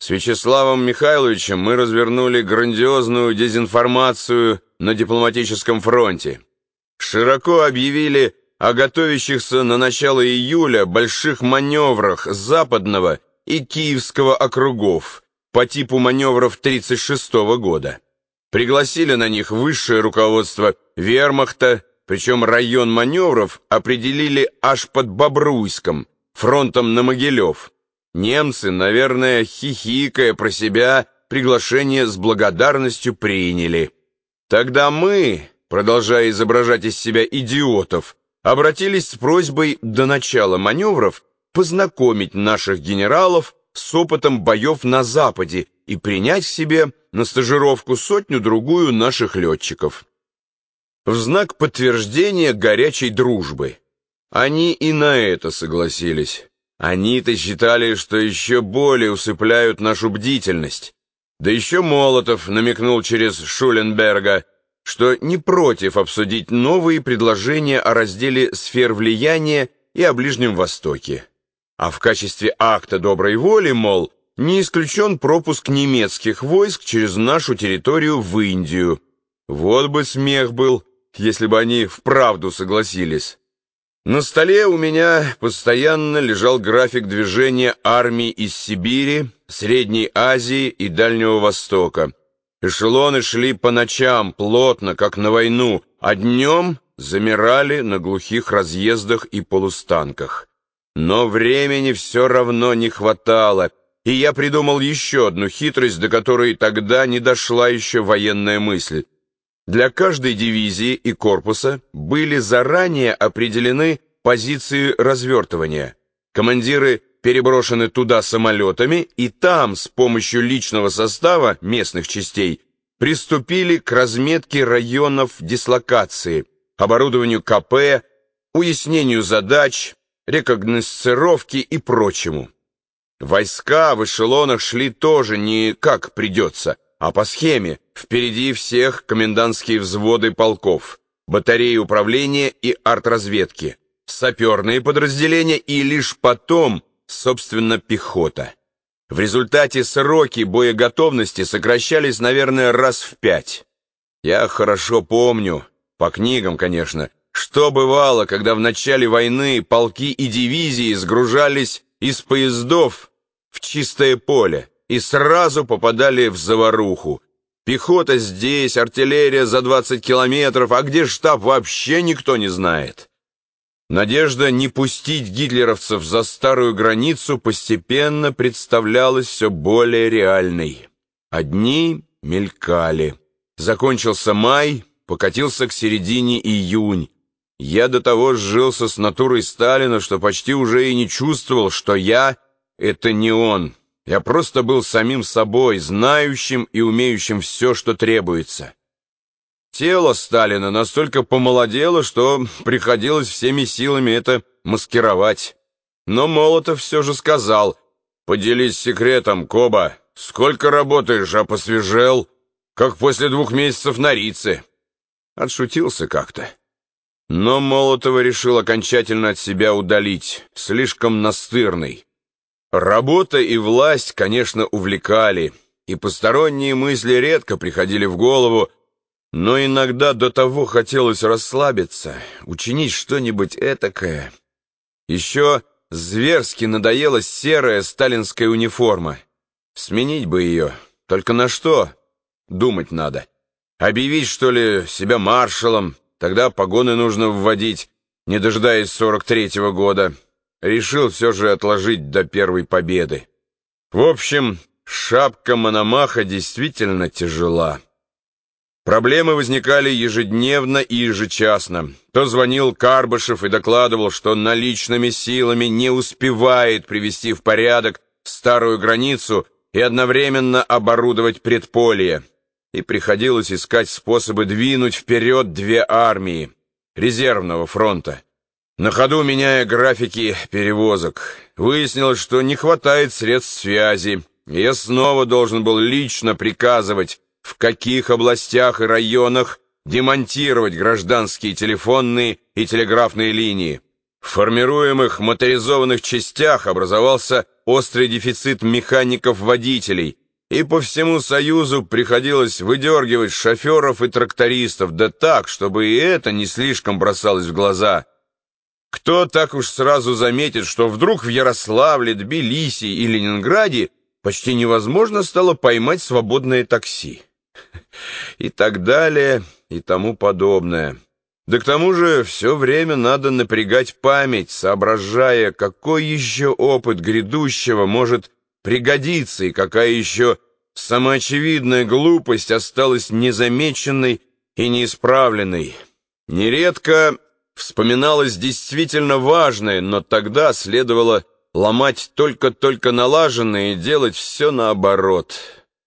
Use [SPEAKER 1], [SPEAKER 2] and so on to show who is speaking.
[SPEAKER 1] С Вячеславом Михайловичем мы развернули грандиозную дезинформацию на дипломатическом фронте. Широко объявили о готовящихся на начало июля больших маневрах Западного и Киевского округов по типу маневров 1936 года. Пригласили на них высшее руководство вермахта, причем район маневров определили аж под Бобруйском, фронтом на Могилев. Немцы, наверное, хихикая про себя, приглашение с благодарностью приняли. Тогда мы, продолжая изображать из себя идиотов, обратились с просьбой до начала маневров познакомить наших генералов с опытом боев на Западе и принять к себе на стажировку сотню-другую наших летчиков. В знак подтверждения горячей дружбы. Они и на это согласились. Они-то считали, что еще более усыпляют нашу бдительность. Да еще Молотов намекнул через Шуленберга, что не против обсудить новые предложения о разделе сфер влияния и о Ближнем Востоке. А в качестве акта доброй воли, мол, не исключен пропуск немецких войск через нашу территорию в Индию. Вот бы смех был, если бы они вправду согласились. На столе у меня постоянно лежал график движения армий из Сибири, Средней Азии и Дальнего Востока. Эшелоны шли по ночам плотно, как на войну, а днем замирали на глухих разъездах и полустанках. Но времени все равно не хватало, и я придумал еще одну хитрость, до которой тогда не дошла еще военная мысль. Для каждой дивизии и корпуса были заранее определены позиции развертывания. Командиры переброшены туда самолетами, и там с помощью личного состава местных частей приступили к разметке районов дислокации, оборудованию КП, уяснению задач, рекогносцировке и прочему. Войска в эшелонах шли тоже не как придется, а по схеме впереди всех комендантские взводы полков, батареи управления и артразведки, саперные подразделения и лишь потом, собственно, пехота. В результате сроки боеготовности сокращались, наверное, раз в пять. Я хорошо помню, по книгам, конечно, что бывало, когда в начале войны полки и дивизии сгружались из поездов в чистое поле и сразу попадали в заваруху. Пехота здесь, артиллерия за 20 километров, а где штаб вообще никто не знает. Надежда не пустить гитлеровцев за старую границу постепенно представлялась все более реальной. Одни мелькали. Закончился май, покатился к середине июнь. Я до того сжился с натурой Сталина, что почти уже и не чувствовал, что я — это не он. Я просто был самим собой, знающим и умеющим все, что требуется. Тело Сталина настолько помолодело, что приходилось всеми силами это маскировать. Но Молотов все же сказал, «Поделись секретом, Коба, сколько работаешь, а посвежел, как после двух месяцев на Рице». Отшутился как-то. Но Молотова решил окончательно от себя удалить, слишком настырный. Работа и власть, конечно, увлекали, и посторонние мысли редко приходили в голову, но иногда до того хотелось расслабиться, учинить что-нибудь этакое. Еще зверски надоела серая сталинская униформа. Сменить бы ее, только на что? Думать надо. Объявить, что ли, себя маршалом, тогда погоны нужно вводить, не дожидаясь сорок третьего года решил все же отложить до первой победы. В общем, шапка Мономаха действительно тяжела. Проблемы возникали ежедневно и ежечасно. То звонил Карбышев и докладывал, что наличными силами не успевает привести в порядок старую границу и одновременно оборудовать предполье. И приходилось искать способы двинуть вперед две армии резервного фронта. На ходу меняя графики перевозок, выяснилось, что не хватает средств связи, я снова должен был лично приказывать, в каких областях и районах демонтировать гражданские телефонные и телеграфные линии. В формируемых моторизованных частях образовался острый дефицит механиков-водителей, и по всему Союзу приходилось выдергивать шоферов и трактористов, да так, чтобы и это не слишком бросалось в глаза. Кто так уж сразу заметит, что вдруг в Ярославле, Тбилиси и Ленинграде почти невозможно стало поймать свободное такси? И так далее, и тому подобное. Да к тому же все время надо напрягать память, соображая, какой еще опыт грядущего может пригодиться и какая еще самоочевидная глупость осталась незамеченной и неисправленной. Нередко вспоминалось действительно важное, но тогда следовало ломать только-только налаженное и делать все наоборот —